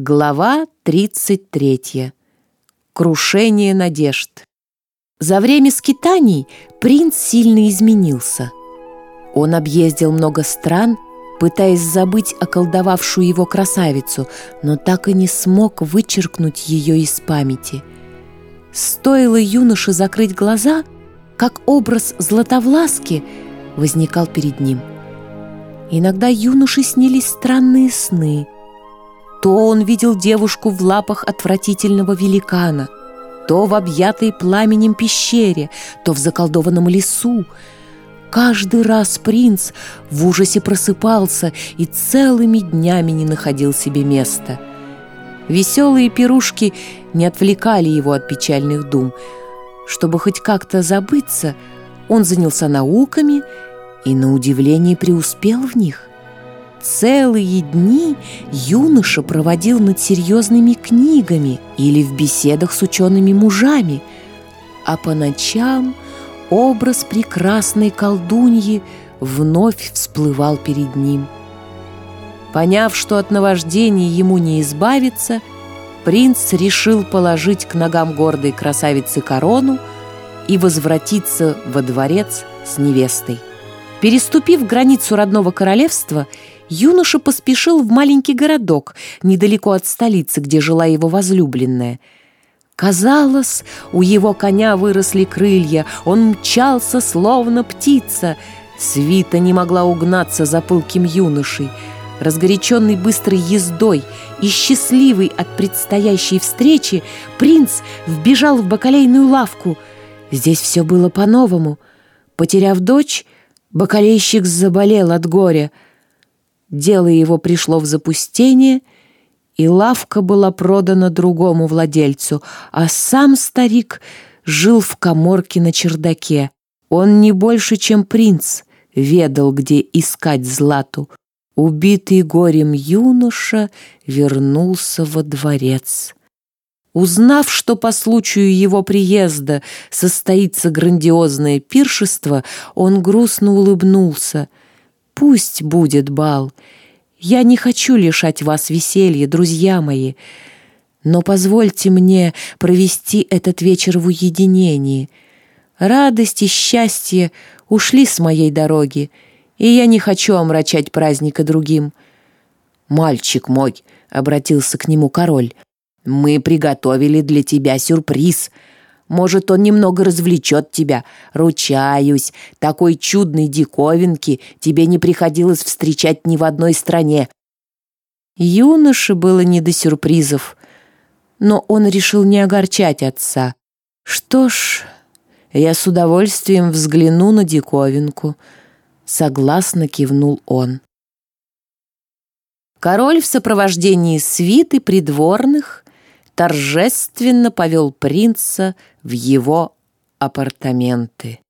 Глава 33. Крушение надежд. За время скитаний принц сильно изменился. Он объездил много стран, пытаясь забыть околдовавшую его красавицу, но так и не смог вычеркнуть ее из памяти. Стоило юноше закрыть глаза, как образ Златовласки возникал перед ним. Иногда юноше снились странные сны – то он видел девушку в лапах отвратительного великана, то в объятой пламенем пещере, то в заколдованном лесу. Каждый раз принц в ужасе просыпался и целыми днями не находил себе места. Веселые пирушки не отвлекали его от печальных дум. Чтобы хоть как-то забыться, он занялся науками и, на удивление, преуспел в них. Целые дни юноша проводил над серьезными книгами или в беседах с учеными мужами, а по ночам образ прекрасной колдуньи вновь всплывал перед ним. Поняв, что от наваждения ему не избавиться, принц решил положить к ногам гордой красавицы корону и возвратиться во дворец с невестой. Переступив границу родного королевства, юноша поспешил в маленький городок, недалеко от столицы, где жила его возлюбленная. Казалось, у его коня выросли крылья, он мчался, словно птица. Свита не могла угнаться за пылким юношей. Разгоряченный быстрой ездой и счастливый от предстоящей встречи, принц вбежал в бакалейную лавку. Здесь все было по-новому. Потеряв дочь, бакалейщик заболел от горя — Дело его пришло в запустение, и лавка была продана другому владельцу, а сам старик жил в коморке на чердаке. Он не больше, чем принц, ведал, где искать злату. Убитый горем юноша вернулся во дворец. Узнав, что по случаю его приезда состоится грандиозное пиршество, он грустно улыбнулся — Пусть будет бал. Я не хочу лишать вас веселья, друзья мои, но позвольте мне провести этот вечер в уединении. Радость и счастье ушли с моей дороги, и я не хочу омрачать праздника другим. «Мальчик мой», — обратился к нему король, — «мы приготовили для тебя сюрприз». Может, он немного развлечет тебя. Ручаюсь, такой чудной диковинки тебе не приходилось встречать ни в одной стране». Юноше было не до сюрпризов, но он решил не огорчать отца. «Что ж, я с удовольствием взгляну на диковинку», — согласно кивнул он. Король в сопровождении свиты придворных торжественно повел принца в его апартаменты.